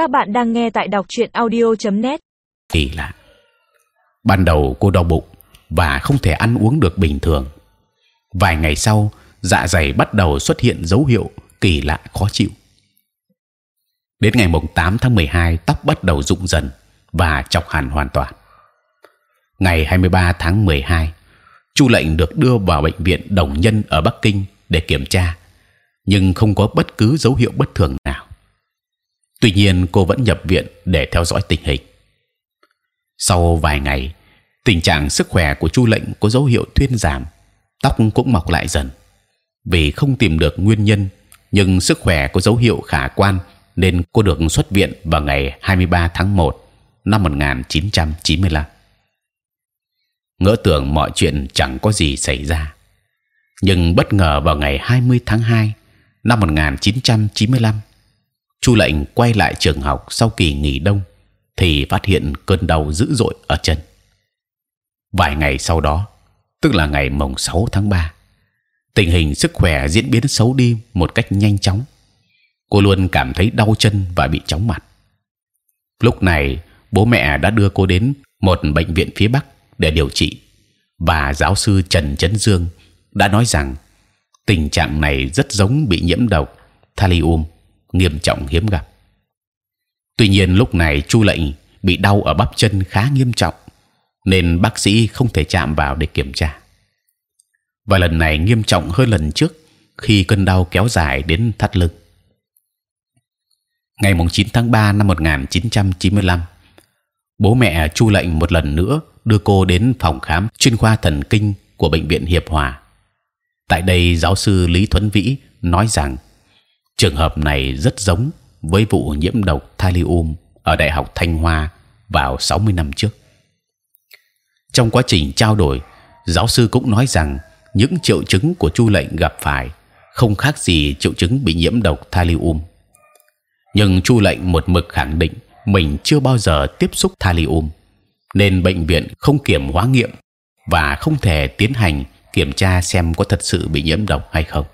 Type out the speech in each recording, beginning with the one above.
Các bạn đang nghe tại đọc truyện audio.net. Kỳ lạ. Ban đầu cô đau bụng và không thể ăn uống được bình thường. Vài ngày sau, dạ dày bắt đầu xuất hiện dấu hiệu kỳ lạ khó chịu. Đến ngày mùng 8 tháng 12, tóc bắt đầu rụng dần và chọc hẳn hoàn toàn. Ngày 23 tháng 12, Chu lệnh được đưa vào bệnh viện Đồng Nhân ở Bắc Kinh để kiểm tra, nhưng không có bất cứ dấu hiệu bất thường. Tuy nhiên, cô vẫn nhập viện để theo dõi tình hình. Sau vài ngày, tình trạng sức khỏe của Chu lệnh có dấu hiệu thuyên giảm, tóc cũng mọc lại dần. Vì không tìm được nguyên nhân, nhưng sức khỏe có dấu hiệu khả quan nên cô được xuất viện vào ngày 23 tháng 1 năm 1995. Ngỡ tưởng mọi chuyện chẳng có gì xảy ra, nhưng bất ngờ vào ngày 20 tháng 2 năm 1995, Chu lệnh quay lại trường học sau kỳ nghỉ đông thì phát hiện cơn đau dữ dội ở chân. Vài ngày sau đó, tức là ngày mùng 6 tháng 3, tình hình sức khỏe diễn biến xấu đi một cách nhanh chóng. Cô luôn cảm thấy đau chân và bị chóng mặt. Lúc này, bố mẹ đã đưa cô đến một bệnh viện phía bắc để điều trị và giáo sư Trần Chấn Dương đã nói rằng tình trạng này rất giống bị nhiễm độc thallium nghiêm trọng hiếm gặp. Tuy nhiên lúc này Chu lệnh bị đau ở bắp chân khá nghiêm trọng nên bác sĩ không thể chạm vào để kiểm tra. Và lần này nghiêm trọng hơn lần trước khi cơn đau kéo dài đến thắt lưng. Ngày 9 tháng 3 năm 1995, bố mẹ Chu lệnh một lần nữa đưa cô đến phòng khám chuyên khoa thần kinh của bệnh viện Hiệp Hòa. Tại đây, giáo sư Lý Thuấn Vĩ nói rằng trường hợp này rất giống với vụ nhiễm độc thallium ở Đại học Thanh Hoa vào 60 năm trước. Trong quá trình trao đổi, giáo sư cũng nói rằng những triệu chứng của Chu lệnh gặp phải không khác gì triệu chứng bị nhiễm độc thallium. Nhưng Chu lệnh một mực khẳng định mình chưa bao giờ tiếp xúc thallium, nên bệnh viện không kiểm hóa nghiệm và không thể tiến hành kiểm tra xem có thật sự bị nhiễm độc hay không.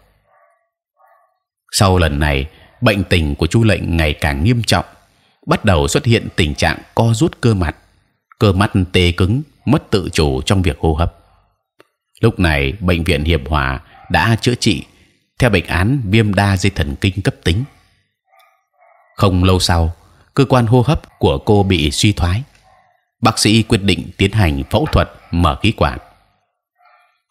Sau lần này, bệnh tình của Chu lệnh ngày càng nghiêm trọng, bắt đầu xuất hiện tình trạng co rút cơ mặt, cơ mắt tê cứng, mất tự chủ trong việc hô hấp. Lúc này, bệnh viện Hiệp Hòa đã chữa trị theo bệnh án viêm đa dây thần kinh cấp tính. Không lâu sau, cơ quan hô hấp của cô bị suy thoái. Bác sĩ quyết định tiến hành phẫu thuật mở khí quản.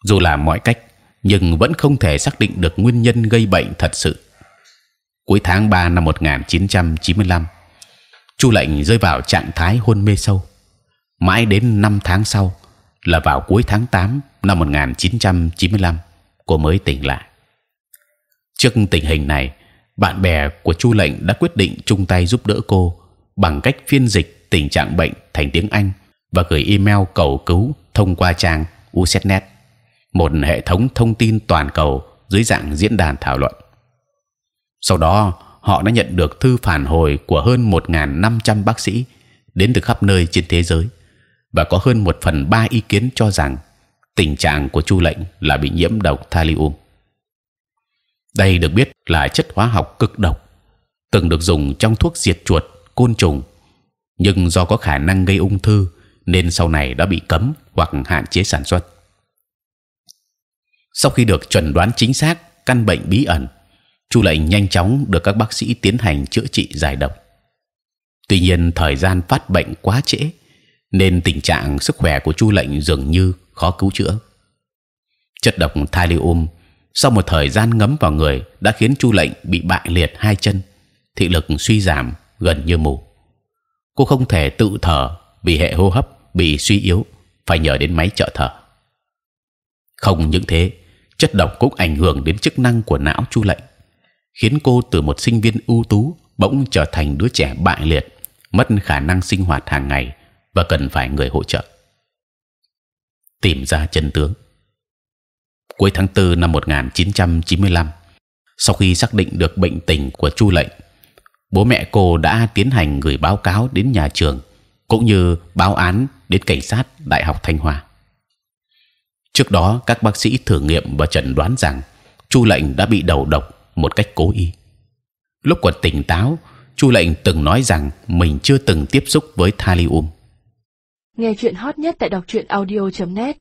Dù làm mọi cách, nhưng vẫn không thể xác định được nguyên nhân gây bệnh thật sự. Cuối tháng 3 năm 1995, Chu lệnh rơi vào trạng thái hôn mê sâu. Mãi đến 5 tháng sau, là vào cuối tháng 8 năm 1995, cô mới tỉnh lại. Trước tình hình này, bạn bè của Chu lệnh đã quyết định chung tay giúp đỡ cô bằng cách phiên dịch tình trạng bệnh thành tiếng Anh và gửi email cầu cứu thông qua trang USETNet, một hệ thống thông tin toàn cầu dưới dạng diễn đàn thảo luận. Sau đó, họ đã nhận được thư phản hồi của hơn 1.500 bác sĩ đến từ khắp nơi trên thế giới và có hơn một phần ba ý kiến cho rằng tình trạng của Chu lệnh là bị nhiễm độc thallium. Đây được biết là chất hóa học cực độc, từng được dùng trong thuốc diệt chuột, côn trùng, nhưng do có khả năng gây ung thư nên sau này đã bị cấm hoặc hạn chế sản xuất. Sau khi được chuẩn đoán chính xác căn bệnh bí ẩn, Chu lệnh nhanh chóng được các bác sĩ tiến hành chữa trị giải độc. Tuy nhiên thời gian phát bệnh quá trễ nên tình trạng sức khỏe của Chu lệnh dường như khó cứu chữa. Chất độc thallium sau một thời gian ngấm vào người đã khiến Chu lệnh bị bại liệt hai chân, thị lực suy giảm gần như mù. Cô không thể tự thở vì hệ hô hấp bị suy yếu, phải nhờ đến máy trợ thở. Không những thế, chất độc cũng ảnh hưởng đến chức năng của não Chu lệnh, khiến cô từ một sinh viên ưu tú bỗng trở thành đứa trẻ bại liệt, mất khả năng sinh hoạt hàng ngày và cần phải người hỗ trợ. Tìm ra chân tướng. Cuối tháng 4 năm 1995, sau khi xác định được bệnh tình của Chu lệnh, bố mẹ cô đã tiến hành gửi báo cáo đến nhà trường cũng như báo án đến cảnh sát Đại học Thanh Hoa. Trước đó, các bác sĩ thử nghiệm và chẩn đoán rằng Chu lệnh đã bị đầu độc một cách cố ý. Lúc còn tỉnh táo, Chu lệnh từng nói rằng mình chưa từng tiếp xúc với thallium. Nghe chuyện hot nhất tại đọc truyện audio.net